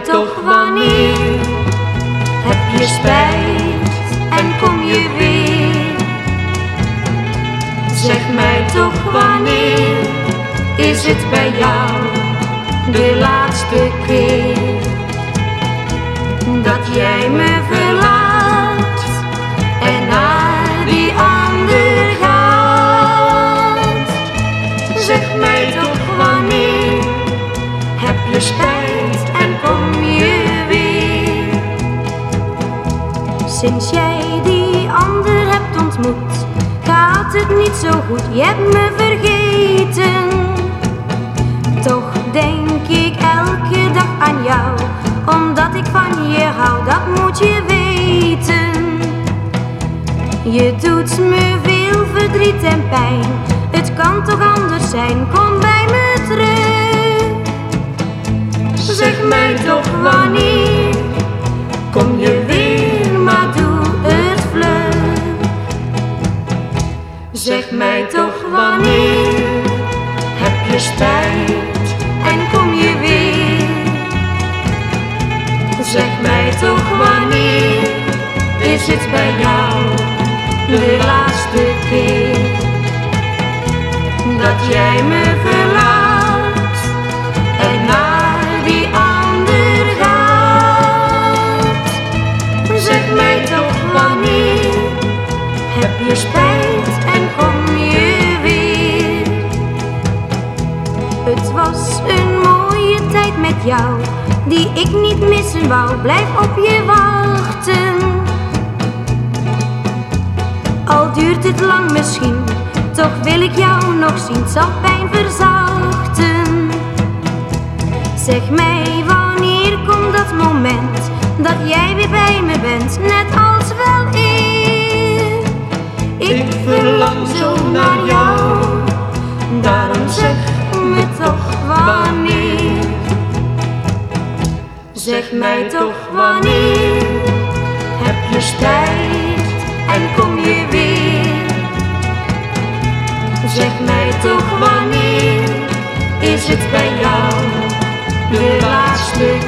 toch wanneer? Heb je spijt en kom je weer? Zeg mij toch wanneer? Is het bij jou de laatste keer Sinds jij die ander hebt ontmoet, gaat het niet zo goed. Je hebt me vergeten. Toch denk ik elke dag aan jou, omdat ik van je hou, dat moet je weten. Je doet me veel verdriet en pijn, het kan toch anders zijn, kom bij me terug. Zeg mij toch wanneer, Zeg mij toch wanneer, is het bij jou de laatste keer dat jij me verlaat en naar die ander gaat. Zeg mij toch wanneer heb je spijt en kom je weer. Het was een tijd met jou, die ik niet missen wou. Blijf op je wachten. Al duurt het lang misschien, toch wil ik jou nog zien, zal pijn verzachten. Zeg mij wanneer komt dat moment dat jij weer bij me bent, net als wel ik. Ik verlang zo naar jou, daarom zeg me toch mij toch wanneer heb je spijt en kom je weer? Zeg mij toch wanneer is het bij jou de laatste